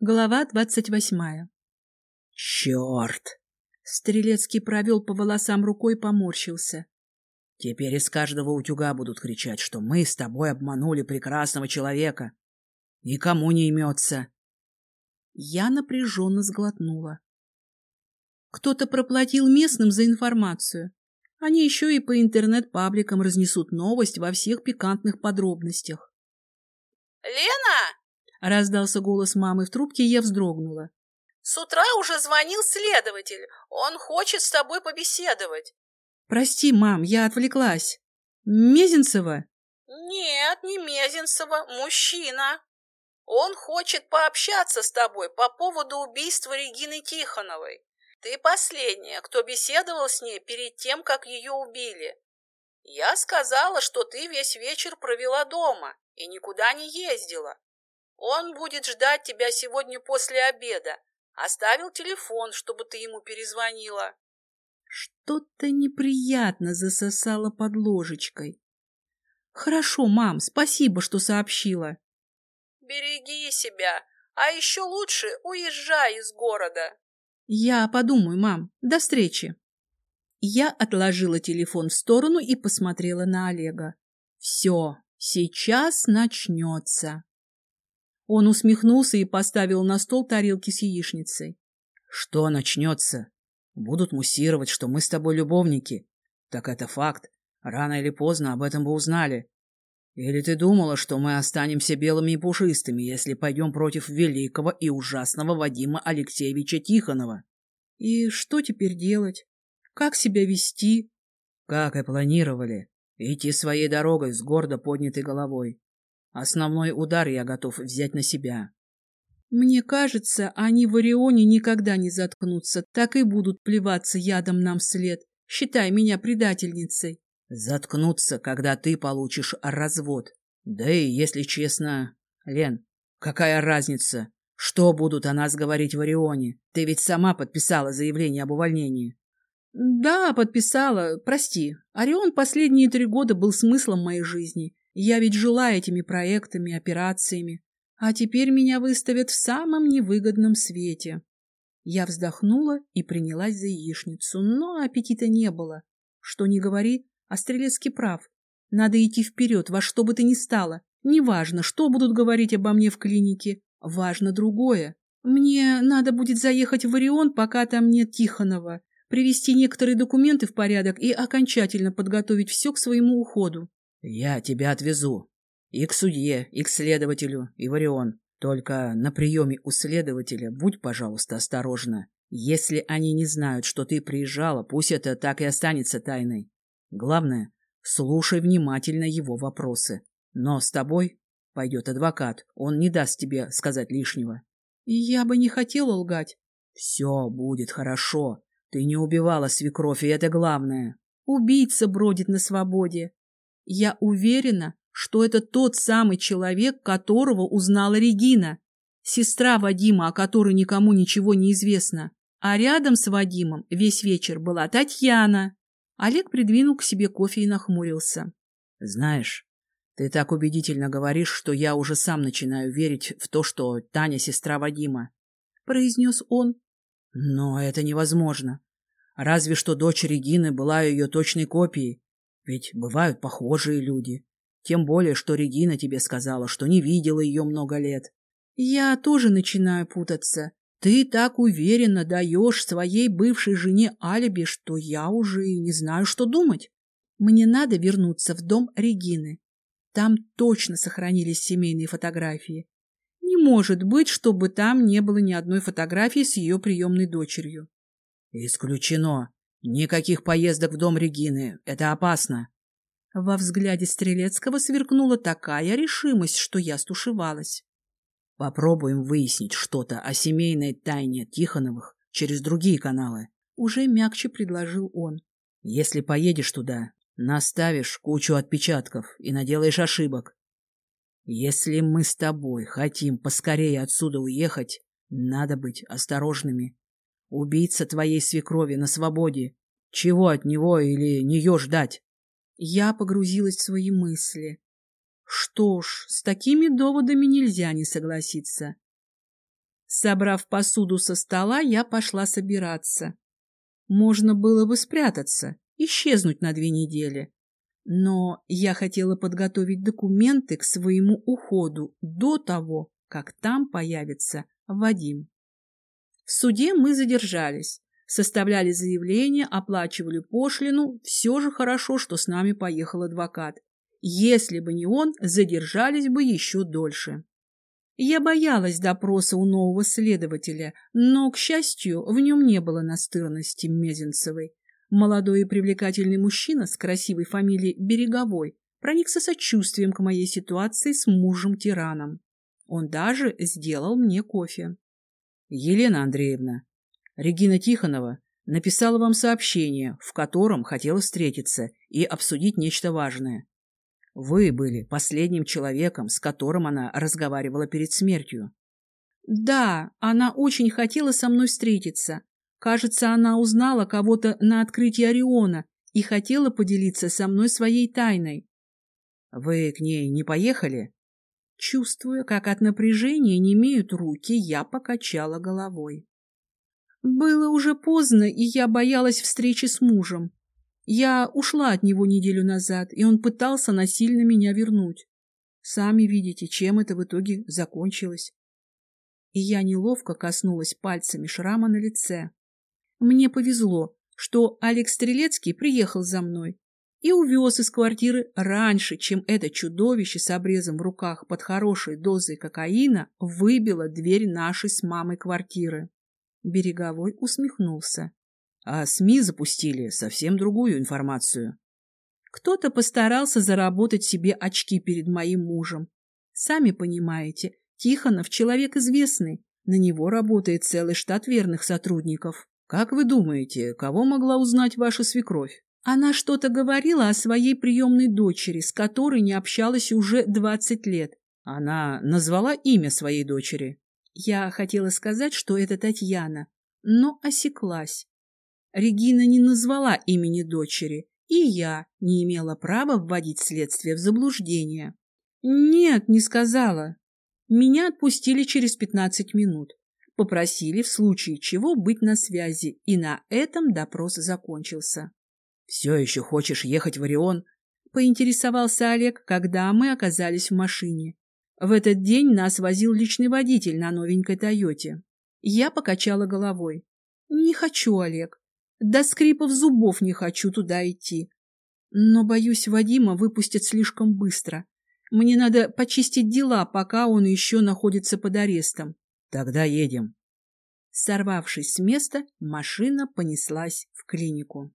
Глава двадцать восьмая. Черт! Стрелецкий провел по волосам рукой и поморщился. Теперь из каждого утюга будут кричать, что мы с тобой обманули прекрасного человека. Никому не имется. Я напряженно сглотнула. Кто-то проплатил местным за информацию. Они еще и по интернет-пабликам разнесут новость во всех пикантных подробностях. «Лена!» — раздался голос мамы в трубке, и я вздрогнула. «С утра уже звонил следователь. Он хочет с тобой побеседовать». «Прости, мам, я отвлеклась. Мезенцева?» «Нет, не Мезенцева, мужчина. Он хочет пообщаться с тобой по поводу убийства Регины Тихоновой. Ты последняя, кто беседовал с ней перед тем, как ее убили. Я сказала, что ты весь вечер провела дома и никуда не ездила. Он будет ждать тебя сегодня после обеда. Оставил телефон, чтобы ты ему перезвонила. Что-то неприятно засосало под ложечкой. Хорошо, мам, спасибо, что сообщила. Береги себя, а еще лучше уезжай из города. Я подумаю, мам. До встречи. Я отложила телефон в сторону и посмотрела на Олега. Все, сейчас начнется. Он усмехнулся и поставил на стол тарелки с яичницей. Что начнется? Будут муссировать, что мы с тобой любовники. Так это факт. Рано или поздно об этом бы узнали. Или ты думала, что мы останемся белыми и пушистыми, если пойдем против великого и ужасного Вадима Алексеевича Тихонова? И что теперь делать? Как себя вести? Как и планировали. Идти своей дорогой с гордо поднятой головой. Основной удар я готов взять на себя. Мне кажется, они в Орионе никогда не заткнутся, так и будут плеваться ядом нам вслед. Считай меня предательницей. Заткнуться, когда ты получишь развод. Да и, если честно... Лен, какая разница, что будут о нас говорить в Орионе? Ты ведь сама подписала заявление об увольнении. Да, подписала. Прости. Орион последние три года был смыслом моей жизни. Я ведь жила этими проектами, операциями. А теперь меня выставят в самом невыгодном свете. Я вздохнула и принялась за яичницу, но аппетита не было. Что ни говори, а Стрелецкий прав. Надо идти вперед, во что бы то ни стало. Неважно, что будут говорить обо мне в клинике. Важно другое. Мне надо будет заехать в Орион, пока там нет Тихонова, привести некоторые документы в порядок и окончательно подготовить все к своему уходу. Я тебя отвезу. И к судье, и к следователю, и в Орион. Только на приеме у следователя будь, пожалуйста, осторожна. Если они не знают, что ты приезжала, пусть это так и останется тайной. Главное, слушай внимательно его вопросы. Но с тобой пойдет адвокат, он не даст тебе сказать лишнего. Я бы не хотела лгать. Все будет хорошо. Ты не убивала свекровь, и это главное. Убийца бродит на свободе. Я уверена, что это тот самый человек, которого узнала Регина, сестра Вадима, о которой никому ничего не известно. А рядом с Вадимом весь вечер была Татьяна. Олег придвинул к себе кофе и нахмурился. — Знаешь, ты так убедительно говоришь, что я уже сам начинаю верить в то, что Таня — сестра Вадима, — произнес он. — Но это невозможно. Разве что дочь Регины была ее точной копией. Ведь бывают похожие люди. Тем более, что Регина тебе сказала, что не видела ее много лет. Я тоже начинаю путаться. Ты так уверенно даешь своей бывшей жене алиби, что я уже и не знаю, что думать. Мне надо вернуться в дом Регины. Там точно сохранились семейные фотографии. Не может быть, чтобы там не было ни одной фотографии с ее приемной дочерью. Исключено. Никаких поездок в дом Регины. Это опасно. Во взгляде Стрелецкого сверкнула такая решимость, что я стушевалась. Попробуем выяснить что-то о семейной тайне Тихоновых через другие каналы. Уже мягче предложил он. Если поедешь туда, наставишь кучу отпечатков и наделаешь ошибок. Если мы с тобой хотим поскорее отсюда уехать, надо быть осторожными. Убийца твоей свекрови на свободе. Чего от него или нее ждать? Я погрузилась в свои мысли. Что ж, с такими доводами нельзя не согласиться. Собрав посуду со стола, я пошла собираться. Можно было бы спрятаться, исчезнуть на две недели. Но я хотела подготовить документы к своему уходу до того, как там появится Вадим. В суде мы задержались, составляли заявление, оплачивали пошлину. Все же хорошо, что с нами поехал адвокат. Если бы не он, задержались бы еще дольше. Я боялась допроса у нового следователя, но, к счастью, в нем не было настырности Мезенцевой. Молодой и привлекательный мужчина с красивой фамилией Береговой проникся сочувствием к моей ситуации с мужем-тираном. Он даже сделал мне кофе. — Елена Андреевна, Регина Тихонова написала вам сообщение, в котором хотела встретиться и обсудить нечто важное. Вы были последним человеком, с которым она разговаривала перед смертью. Да, она очень хотела со мной встретиться. Кажется, она узнала кого-то на открытии Ориона и хотела поделиться со мной своей тайной. Вы к ней не поехали? Чувствуя, как от напряжения не имеют руки, я покачала головой. Было уже поздно, и я боялась встречи с мужем. Я ушла от него неделю назад, и он пытался насильно меня вернуть. Сами видите, чем это в итоге закончилось. И я неловко коснулась пальцами шрама на лице. Мне повезло, что Алекс Стрелецкий приехал за мной и увез из квартиры раньше, чем это чудовище с обрезом в руках под хорошей дозой кокаина выбило дверь нашей с мамой квартиры. Береговой усмехнулся. А СМИ запустили совсем другую информацию. Кто-то постарался заработать себе очки перед моим мужем. Сами понимаете, Тихонов человек известный, на него работает целый штат верных сотрудников. Как вы думаете, кого могла узнать ваша свекровь? Она что-то говорила о своей приемной дочери, с которой не общалась уже двадцать лет. Она назвала имя своей дочери. Я хотела сказать, что это Татьяна, но осеклась. Регина не назвала имени дочери, и я не имела права вводить следствие в заблуждение. Нет, не сказала. Меня отпустили через пятнадцать минут. Попросили в случае чего быть на связи, и на этом допрос закончился. — Все еще хочешь ехать в Орион? — поинтересовался Олег, когда мы оказались в машине. В этот день нас возил личный водитель на новенькой «Тойоте». Я покачала головой. — Не хочу, Олег. До скрипов зубов не хочу туда идти. Но, боюсь, Вадима выпустят слишком быстро. Мне надо почистить дела, пока он еще находится под арестом. Тогда едем. Сорвавшись с места, машина понеслась в клинику.